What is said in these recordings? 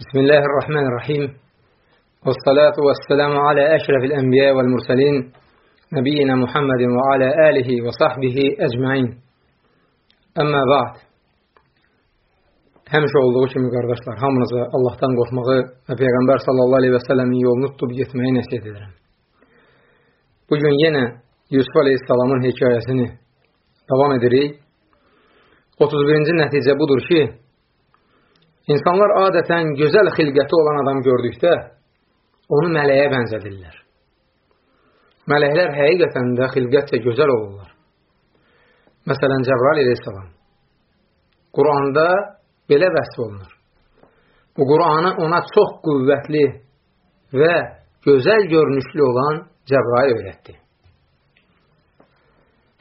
بسم الله الرحمن الرحيم والصلاة والسلام على أشرف الأنبياء والمرسلين نبينا محمد وعلى آله وصحبه أجمعين أما بعد Həmişə olduğu kimi qardaşlar, hamınıza Allahdan qorxmağı və Peyğəmbər sallallahu aleyhi və səlləmin yolunu tutub getməyi nəsiyyət edirəm. Bugün yenə Yusuf aleyhissalamın hekayəsini davam edirik. 31-ci nəticə budur ki, insanlar adətən gözəl xilqəti olan adam gördükdə onu mələyə bənzədirlər. Mələklər həqiqətən də xilqətcə gözəl olurlar. Məsələn, Cəbrail aleyhissalam. Quranda belə vəsf olunur. Bu Quranı ona çox qüvvətli və gözəl görünüşlü olan Cəbrail öyrətdi.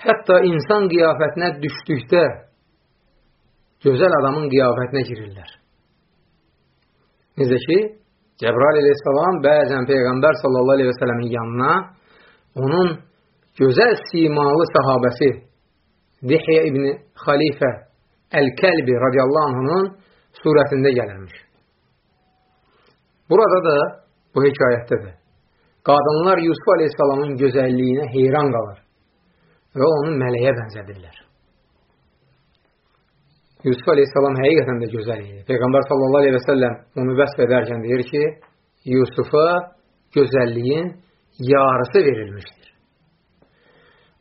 Hətta insan qiyafətinə düşdükdə gözəl adamın qiyafətinə girirlər. Necə ki, Cəbrail aleyhissalam bəzən Peyğəmbər sallallahu aleyhi və sələmin yanına onun gözəl simalı sahabəsi Dihyə ibn Xalifə Əl-Kəlbi radiyallahu anhunun surətində gəlirmiş. Burada da, bu hekayətdə də, qadınlar Yusuf aleyhissalamın gözəlliyinə heyran qalır və onu mələyə bənzədirlər. Yusuf aleyhissalam həqiqətən də gözəl idi. Peyğəmbər sallallahu aleyhi və səlləm onu vəsf edərkən deyir ki, Yusufa gözəlliyin yarısı verilmişdir.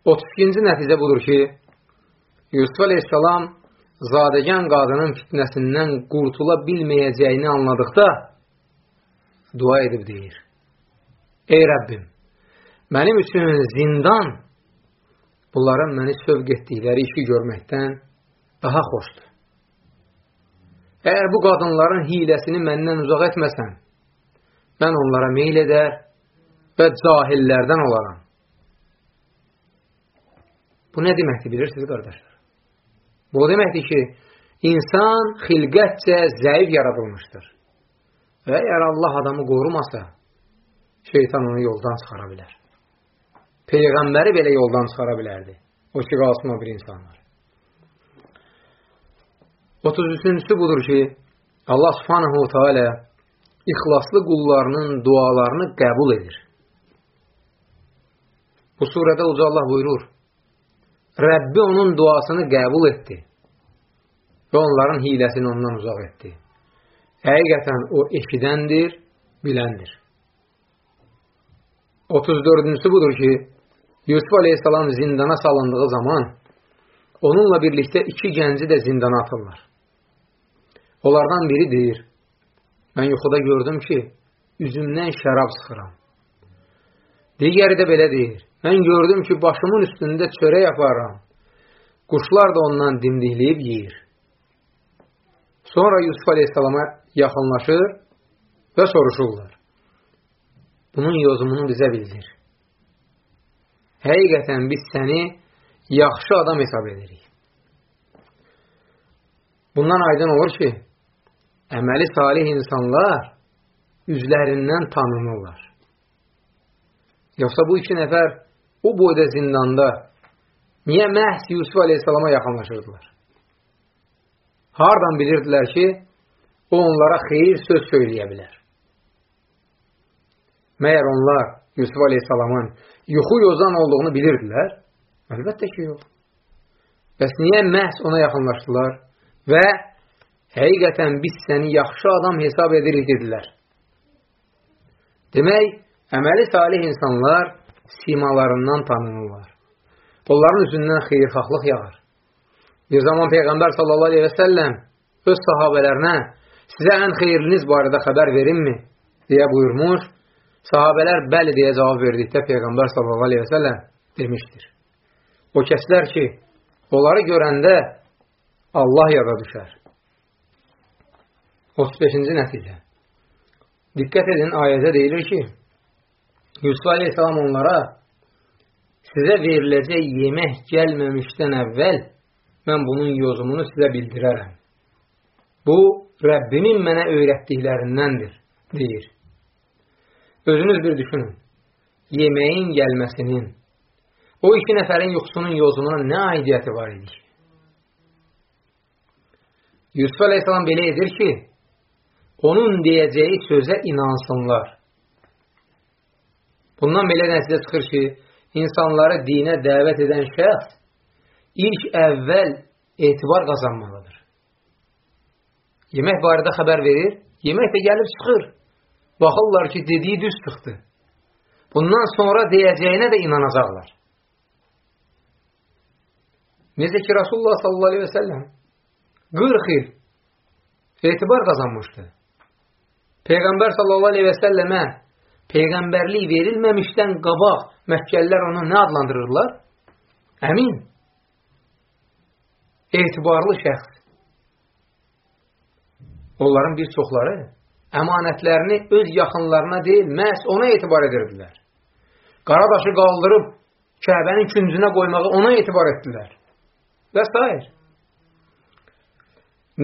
32-ci nəticə budur ki, Yusuf aleyhissalam zadəgən qadının fitnəsindən qurtula bilməyəcəyini anladıqda dua edib deyir. Ey Rəbbim, mənim üçün zindan bunların məni sövq etdikləri işi görməkdən daha xoşdur. Əgər bu qadınların hiləsini məndən uzaq etməsən, mən onlara meyl edər və cahillərdən olaram. Bu nə deməkdir, bilirsiniz, qardaşlar? Bu o deməkdir ki, insan xilqətcə zəif yaradılmışdır. Və əgər Allah adamı qorumasa, şeytan onu yoldan çıxara bilər. Peyğəmbəri belə yoldan çıxara bilərdi. O ki, qalsın o bir insanlar. 33-cüsü budur ki, Allah subhanahu teala ixlaslı qullarının dualarını qəbul edir. Bu surədə Uca Allah buyurur, Rəbbi onun duasını qəbul etdi və onların hiləsini ondan uzaq etdi. Həqiqətən o eşidəndir, biləndir. 34-cüsü budur ki, Yusuf aleyhissalam zindana salındığı zaman onunla birlikdə iki gənci də zindana atırlar. Onlardan biri deyir, mən yuxuda gördüm ki, üzümdən şərab sıxıram. Digəri də belə deyir, mən gördüm ki, başımın üstündə çörək yaparam. Quşlar da ondan dimdikləyib yeyir. Sonra Yusuf aleyhissalama yaxınlaşır və soruşurlar. Bunun yozumunu bizə bildir. Həqiqətən biz səni yaxşı adam hesab edirik. Bundan aydın olur ki, əməli salih insanlar üzlərindən tanınırlar. Yoxsa bu iki nəfər o boyda zindanda niyə məhz Yusuf aleyhissalama yaxınlaşırdılar? Hardan bilirdilər ki, o onlara xeyir söz söyləyə bilər? Məyər onlar Yusuf aleyhissalamın yuxu yozan olduğunu bilirdilər? Əlbəttə ki, yox. Bəs niyə məhz ona yaxınlaşdılar və həqiqətən biz səni yaxşı adam hesab edirik dedilər. Demək, əməli salih insanlar simalarından tanınırlar. Onların üzündən xeyirxahlıq yağır. Bir zaman Peyğəmbər sallallahu aleyhi və səlləm öz sahabələrinə sizə ən xeyirliniz barədə xəbər verimmi? deyə buyurmuş. Sahabələr bəli deyə cavab verdikdə Peyğəmbər sallallahu aleyhi və səlləm demişdir. O kəslər ki, onları görəndə Allah yada düşər. 35-ci nəticə. Diqqət edin, ayədə deyilir ki, Yusuf Aleyhisselam onlara sizə veriləcək yemək gəlməmişdən əvvəl mən bunun yozumunu sizə bildirərəm. Bu, Rəbbimin mənə öyrətdiklərindəndir, deyir. Özünüz bir düşünün. Yeməyin gəlməsinin, o iki nəfərin yuxusunun yozumuna nə aidiyyəti var idi ki? Yusuf Aleyhisselam belə edir ki, onun deyəcəyi sözə inansınlar. Bundan belə nəticə çıxır ki, insanları dinə dəvət edən şəxs ilk əvvəl etibar qazanmalıdır. Yemək barədə xəbər verir, yemək də gəlib çıxır. Baxırlar ki, dediyi düz çıxdı. Bundan sonra deyəcəyinə də inanacaqlar. Necə ki, Rasulullah sallallahu aleyhi və səlləm 40 il etibar qazanmışdı. Peyğəmbər sallallahu aleyhi və səlləmə Peyğəmbərlik verilməmişdən qabaq Məkkəlilər onu nə adlandırırlar? Əmin. Etibarlı şəxs. Onların bir çoxları əmanətlərini öz yaxınlarına deyil, məhz ona etibar edirdilər. Qaradaşı qaldırıb Kəbənin küncünə qoymağı ona etibar etdilər. Və s.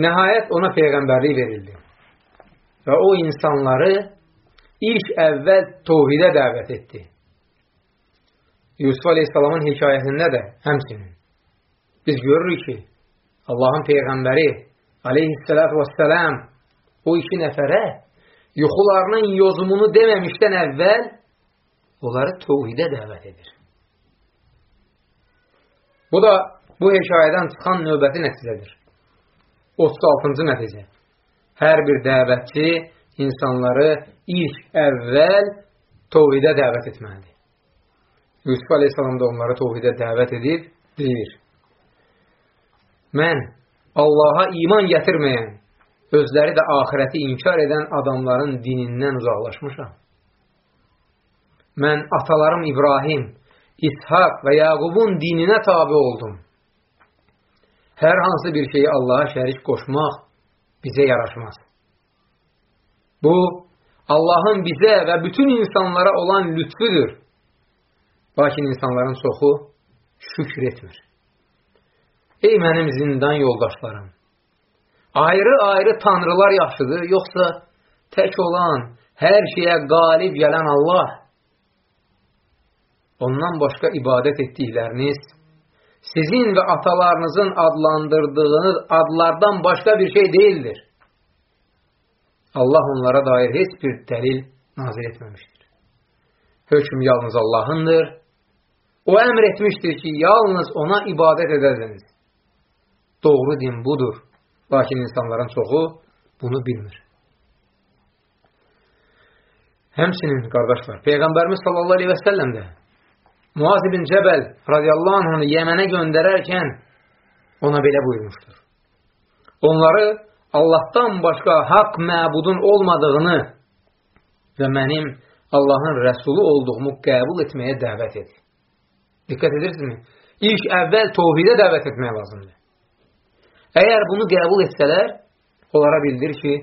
Nəhayət ona Peyğəmbərlik verildi. Və o insanları ilk əvvəl tovhidə dəvət etdi. Yusuf Aleyhisselamın hekayəsində də həmsinin. Biz görürük ki, Allahın Peyğəmbəri Aleyhisselatü Vesselam o iki nəfərə yuxularının yozumunu deməmişdən əvvəl onları tovhidə dəvət edir. Bu da bu hekayədən çıxan növbəti nəticədir. 36-cı nəticə. Hər bir dəvətçi insanları ilk əvvəl tovhidə dəvət etməlidir. Yusuf Aleyhisselam da onları tovhidə dəvət edib, deyir, mən Allaha iman gətirməyən, özləri də ahirəti inkar edən adamların dinindən uzaqlaşmışam. Mən atalarım İbrahim, İshak və Yaqubun dininə tabi oldum. Hər hansı bir şeyi Allaha şərik qoşmaq bizə yaraşmaz. Bu, Allahın bizə və bütün insanlara olan lütfüdür. Lakin insanların çoxu şükür etmir. Ey mənim zindan yoldaşlarım! Ayrı-ayrı tanrılar yaxşıdır, yoxsa tək olan, hər şeyə qalib gələn Allah. Ondan başqa ibadət etdikləriniz, sizin və atalarınızın adlandırdığınız adlardan başqa bir şey deyildir. Allah onlara dair heç bir dəlil nazil etməmişdir. Hökm yalnız Allahındır. O əmr etmişdir ki, yalnız ona ibadət edəsiniz. Doğru din budur. Lakin insanların çoxu bunu bilmir. Həmsinin, qardaşlar, Peyğəmbərimiz sallallahu aleyhi və səlləm də Muaz ibn Cəbəl radiyallahu anhını Yəmənə göndərərkən ona belə buyurmuşdur. Onları Allahdan başqa haqq məbudun olmadığını və mənim Allahın rəsulu olduğumu qəbul etməyə dəvət edir. Diqqət edirsinizmi? İlk əvvəl tovhidə dəvət etmək lazımdır. Əgər bunu qəbul etsələr, onlara bildir ki,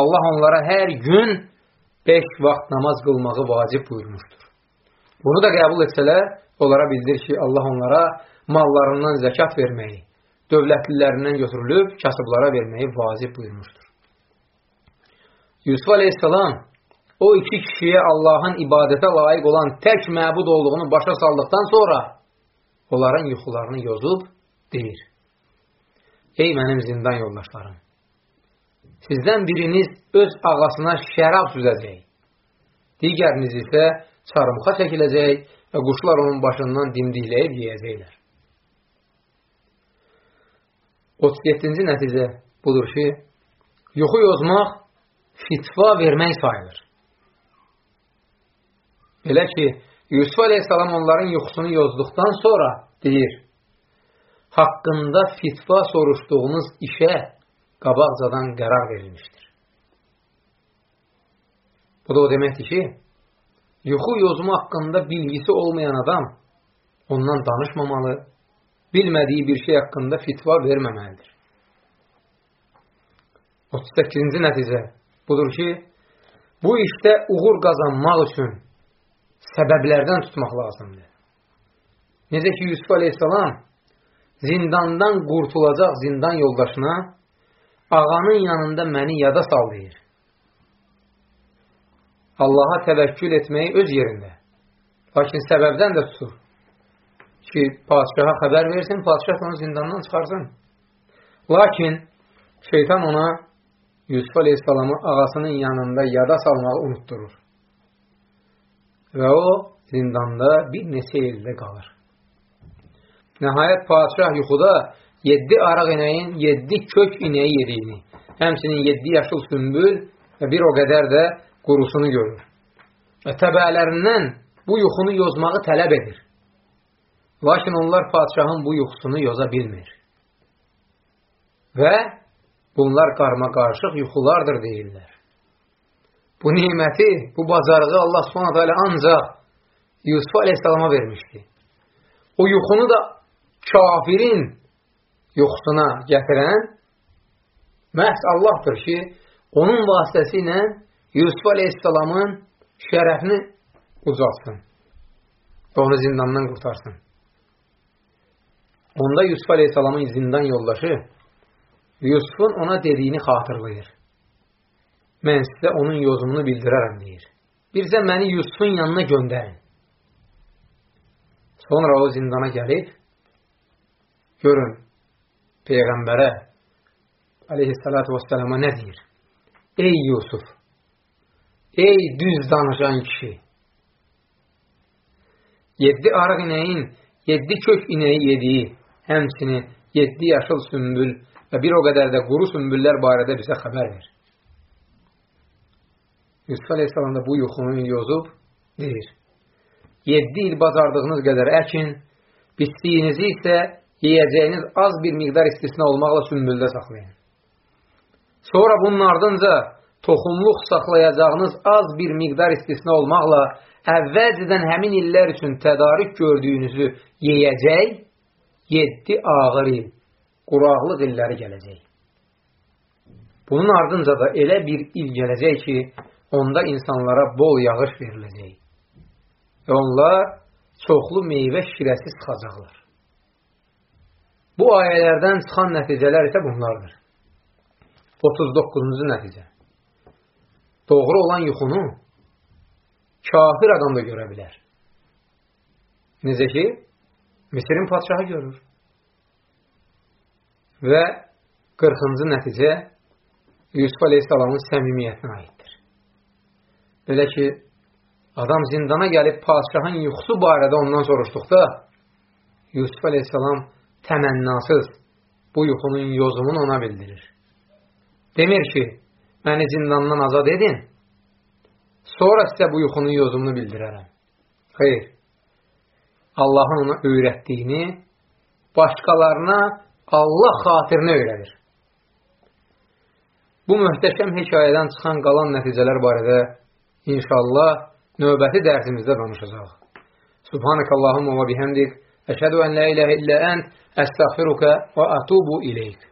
Allah onlara hər gün 5 vaxt namaz qılmağı vacib buyurmuşdur. Bunu da qəbul etsələr, onlara bildir ki, Allah onlara mallarından zəkat verməyi, dövlətlilərindən götürülüb kasıblara verməyi vacib buyurmuşdur. Yusuf Aleyhisselam o iki kişiyə Allahın ibadətə layiq olan tək məbud olduğunu başa saldıqdan sonra onların yuxularını yozub deyir. Ey mənim zindan yoldaşlarım! Sizdən biriniz öz ağasına şərab süzəcək. Digəriniz isə çarmıxa çəkiləcək və quşlar onun başından dimdikləyib yeyəcəklər. 37-ci nəticə budur ki, yuxu yozmaq fitva vermək sayılır. Belə ki, Yusuf Aleyhisselam onların yuxusunu yozduqdan sonra deyir, haqqında fitva soruşduğunuz işə qabaqcadan qərar verilmişdir. Bu da o deməkdir ki, yuxu yozma haqqında bilgisi olmayan adam ondan danışmamalı, bilmədiyi bir şey haqqında fitva verməməlidir. 38-ci nəticə budur ki, bu işdə uğur qazanmaq üçün səbəblərdən tutmaq lazımdır. Necə ki, Yusuf Aleyhisselam zindandan qurtulacaq zindan yoldaşına ağanın yanında məni yada sal deyir. Allaha təvəkkül etməyi öz yerində. Lakin səbəbdən də tutur ki, padişaha xəbər versin, padişah onu zindandan çıxarsın. Lakin şeytan ona Yusuf Aleyhisselamı ağasının yanında yada salmağı unutturur. Və o zindanda bir neçə ildə qalır. Nəhayət padişah yuxuda 7 araq inəyin 7 kök inəyi yediyini, həmsinin 7 yaşıl sümbül və bir o qədər də qurusunu görür. Və təbəələrindən bu yuxunu yozmağı tələb edir. Lakin onlar padişahın bu yuxusunu yoza bilmir. Və bunlar qarma qarışıq yuxulardır deyirlər. Bu niməti, bu bacarığı Allah subhanət hələ ancaq Yusuf aleyhissalama vermişdi. O yuxunu da kafirin yuxusuna gətirən məhz Allahdır ki, onun vasitəsi ilə Yusuf aleyhissalamın şərəfini ucalsın və onu zindandan qurtarsın. Onda Yusuf aleyhissalamın zindan yoldaşı Yusufun ona dediyini xatırlayır. Mən sizə onun yozumunu bildirərəm, deyir. Birzə məni Yusufun yanına göndərin. Sonra o zindana gəlib, görün, Peyğəmbərə aleyhissalatu vesselama nə deyir? Ey Yusuf, ey düz danışan kişi, yeddi arıq inəyin, yeddi kök inəyi yediyi, həmsini yeddi yaşıl sümbül və bir o qədər də quru sümbüllər barədə bizə xəbər ver. Yusuf Aleyhisselam da bu yuxunu yozub deyir. Yeddi il bazardığınız qədər əkin, bitdiyinizi isə yeyəcəyiniz az bir miqdar istisna olmaqla sümbüldə saxlayın. Sonra bunun ardınca toxumluq saxlayacağınız az bir miqdar istisna olmaqla əvvəlcədən həmin illər üçün tədarik gördüyünüzü yeyəcək, 7 ağır il, quraqlıq illəri gələcək. Bunun ardınca da elə bir il gələcək ki, onda insanlara bol yağış veriləcək. Və onlar çoxlu meyvə şirəsi sıxacaqlar. Bu ayələrdən çıxan nəticələr isə bunlardır. 39-cu nəticə. Doğru olan yuxunu kafir adam da görə bilər. Necə ki, Misirin padişahı görür. Və 40-cı nəticə Yusuf Aleyhisselamın səmimiyyətinə aiddir. Belə ki, adam zindana gəlib padişahın yuxusu barədə ondan soruşduqda, Yusuf Aleyhisselam təmənnasız bu yuxunun yozumunu ona bildirir. Demir ki, məni zindandan azad edin, sonra sizə bu yuxunun yozumunu bildirərəm. Xeyr, Allahın ona öyrətdiyini başqalarına Allah xatirinə öyrədir. Bu möhtəşəm hekayədən çıxan qalan nəticələr barədə inşallah növbəti dərsimizdə danışacaq. Subhanəkallahumma və bihəmdik, əşhədu ən la iləhə illə ənd, əstəğfiruka və ətubu iləyik.